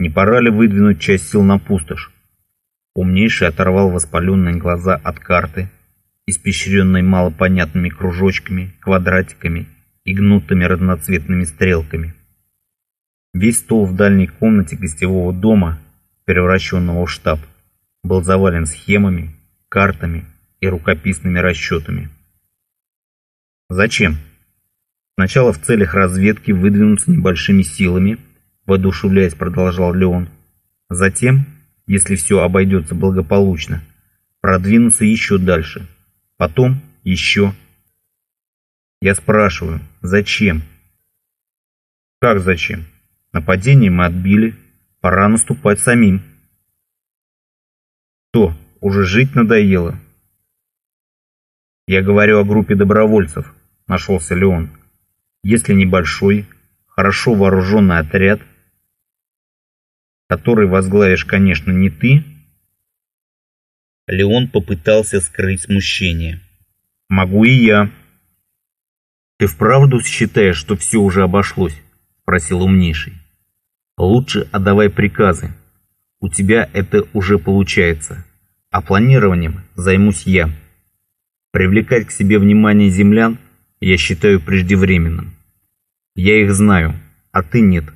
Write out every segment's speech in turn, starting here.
Не пора ли выдвинуть часть сил на пустошь? Умнейший оторвал воспаленные глаза от карты, испещренной малопонятными кружочками, квадратиками и гнутыми разноцветными стрелками. Весь стол в дальней комнате гостевого дома, превращенного в штаб, был завален схемами, картами и рукописными расчетами. Зачем? Сначала в целях разведки выдвинуться небольшими силами, воодушевляясь, продолжал Леон. Затем, если все обойдется благополучно, продвинуться еще дальше. Потом еще. Я спрашиваю, зачем? Как зачем? Нападение мы отбили, пора наступать самим. Что, уже жить надоело? Я говорю о группе добровольцев, нашелся Леон. Если небольшой, хорошо вооруженный отряд, который возглавишь, конечно, не ты, Леон попытался скрыть смущение. Могу и я. Ты вправду считаешь, что все уже обошлось? Спросил умнейший. Лучше отдавай приказы. У тебя это уже получается. А планированием займусь я. Привлекать к себе внимание землян я считаю преждевременным. Я их знаю, а ты нет.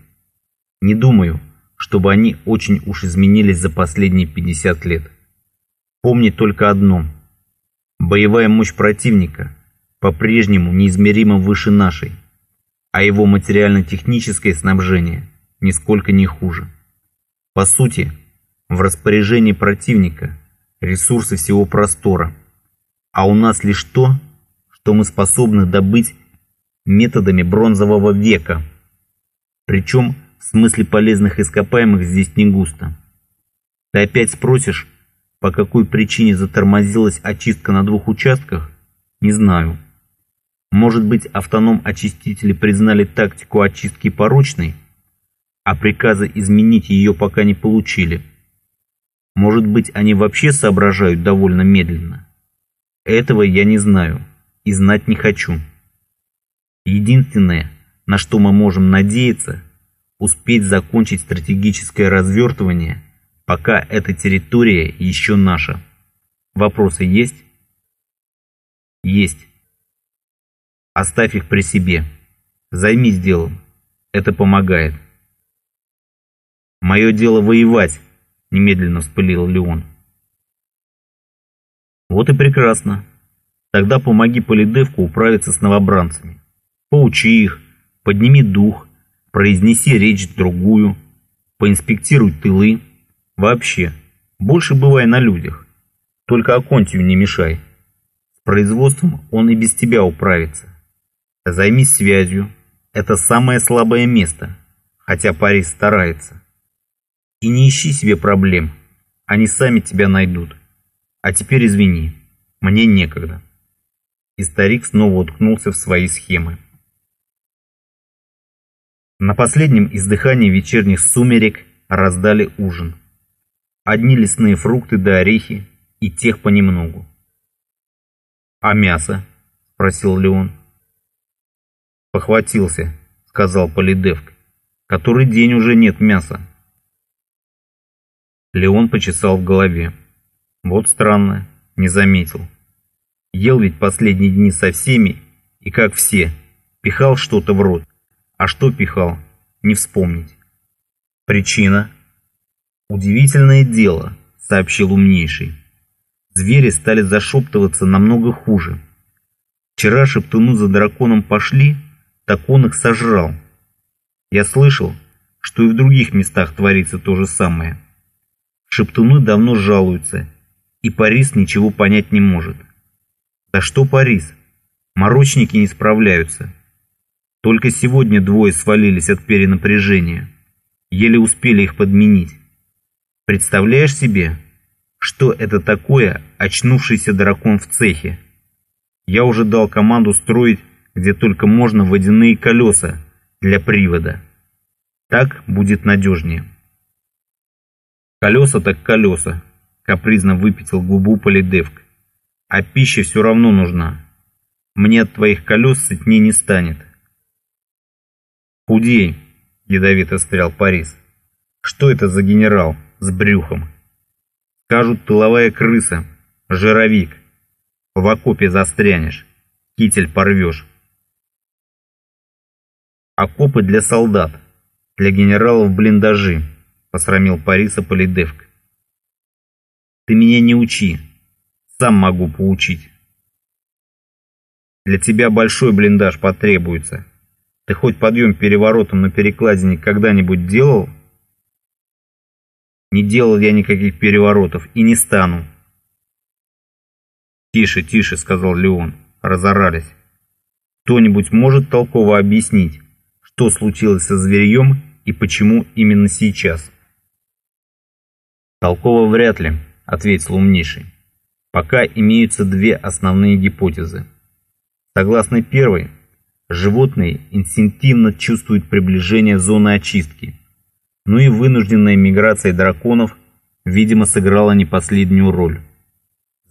Не думаю, чтобы они очень уж изменились за последние 50 лет. Помни только одно. Боевая мощь противника по-прежнему неизмеримо выше нашей, а его материально-техническое снабжение нисколько не хуже. По сути, в распоряжении противника ресурсы всего простора, а у нас лишь то, что мы способны добыть методами бронзового века. Причем в смысле полезных ископаемых здесь не густо. Ты опять спросишь, по какой причине затормозилась очистка на двух участках? Не знаю. Может быть, автоном-очистители признали тактику очистки порочной, а приказа изменить ее пока не получили. Может быть, они вообще соображают довольно медленно. Этого я не знаю и знать не хочу. Единственное, на что мы можем надеяться, успеть закончить стратегическое развертывание, пока эта территория еще наша. Вопросы есть? Есть. Оставь их при себе. Займись делом. Это помогает. Мое дело воевать, немедленно вспылил Леон. Вот и прекрасно. Тогда помоги Полидевку управиться с новобранцами. Поучи их, подними дух, произнеси речь другую, поинспектируй тылы. Вообще, больше бывай на людях. Только Аконтию не мешай. С производством он и без тебя управится. Займись связью. Это самое слабое место, хотя Парис старается. И не ищи себе проблем. Они сами тебя найдут. А теперь извини, мне некогда и старик снова уткнулся в свои схемы. На последнем издыхании вечерних сумерек раздали ужин. Одни лесные фрукты да орехи, и тех понемногу. «А мясо?» — спросил Леон. «Похватился», — сказал Полидевк. «Который день уже нет мяса». Леон почесал в голове. Вот странно, не заметил. Ел ведь последние дни со всеми, и как все, пихал что-то в рот. А что пихал, не вспомнить. Причина? Удивительное дело, сообщил умнейший. Звери стали зашептываться намного хуже. Вчера шептуны за драконом пошли, так он их сожрал. Я слышал, что и в других местах творится то же самое. Шептуны давно жалуются, и Парис ничего понять не может. Да что Парис? Морочники не справляются. Только сегодня двое свалились от перенапряжения. Еле успели их подменить. Представляешь себе, что это такое очнувшийся дракон в цехе? Я уже дал команду строить, где только можно, водяные колеса для привода. Так будет надежнее. Колеса так колеса, капризно выпятил губу Полидевк а пища все равно нужна. Мне от твоих колес сытнее не станет. Худей, ядовито стрял Парис. Что это за генерал с брюхом? Скажут, тыловая крыса, жировик. В окопе застрянешь, китель порвешь. Окопы для солдат, для генералов блиндажи, посрамил Париса Полидевк. Ты меня не учи, сам могу поучить. Для тебя большой блиндаж потребуется. Ты хоть подъем переворотом на перекладине когда-нибудь делал? Не делал я никаких переворотов и не стану. Тише, тише, сказал Леон. Разорались. Кто-нибудь может толково объяснить, что случилось со зверьем и почему именно сейчас? Толково вряд ли, ответил умнейший. Пока имеются две основные гипотезы. Согласно первой, животные инстинктивно чувствуют приближение зоны очистки. Ну и вынужденная миграция драконов, видимо, сыграла не последнюю роль.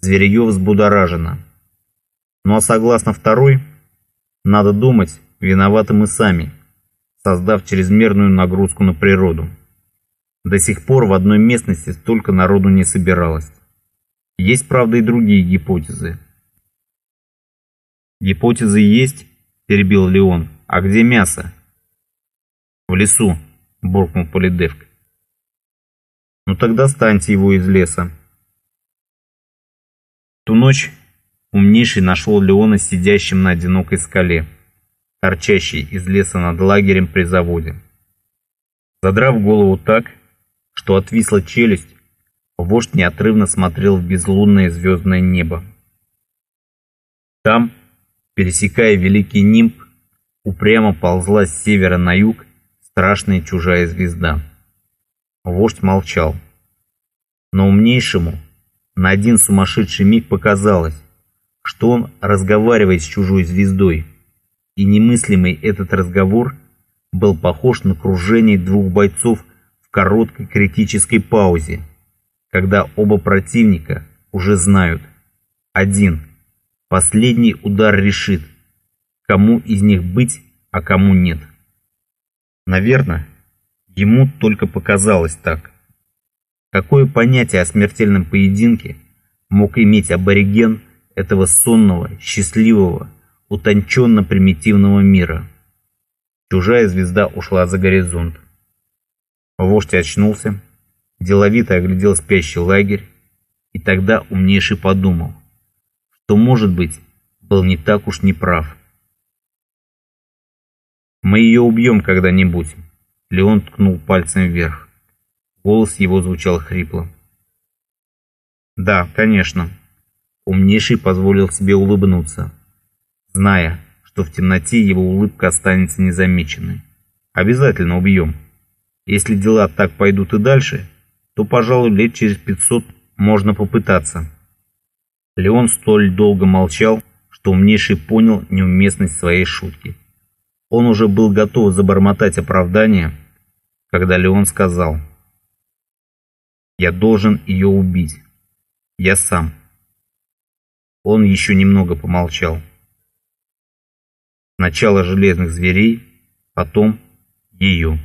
Зверье взбудоражено. Ну а согласно второй, надо думать, виноваты мы сами, создав чрезмерную нагрузку на природу. До сих пор в одной местности столько народу не собиралось. Есть, правда, и другие гипотезы. Гипотезы есть, перебил Леон. А где мясо? В лесу, буркнул Полидевк. Ну тогда станьте его из леса. Ту ночь умнейший нашел Леона сидящим на одинокой скале, торчащей из леса над лагерем при заводе. Задрав голову так, что отвисла челюсть, вождь неотрывно смотрел в безлунное звездное небо. Там, Пересекая великий нимб, упрямо ползла с севера на юг страшная чужая звезда. Вождь молчал. Но умнейшему на один сумасшедший миг показалось, что он разговаривает с чужой звездой, и немыслимый этот разговор был похож на кружение двух бойцов в короткой критической паузе, когда оба противника уже знают. Один – Последний удар решит, кому из них быть, а кому нет. Наверное, ему только показалось так. Какое понятие о смертельном поединке мог иметь абориген этого сонного, счастливого, утонченно-примитивного мира? Чужая звезда ушла за горизонт. Вождь очнулся, деловито оглядел спящий лагерь, и тогда умнейший подумал – то, может быть, был не так уж неправ. «Мы ее убьем когда-нибудь», — Леон ткнул пальцем вверх. Голос его звучал хрипло. «Да, конечно». Умнейший позволил себе улыбнуться, зная, что в темноте его улыбка останется незамеченной. «Обязательно убьем. Если дела так пойдут и дальше, то, пожалуй, лет через пятьсот можно попытаться». Леон столь долго молчал, что умнейший понял неуместность своей шутки. Он уже был готов забормотать оправдание, когда Леон сказал «Я должен ее убить. Я сам». Он еще немного помолчал. Сначала железных зверей, потом ее.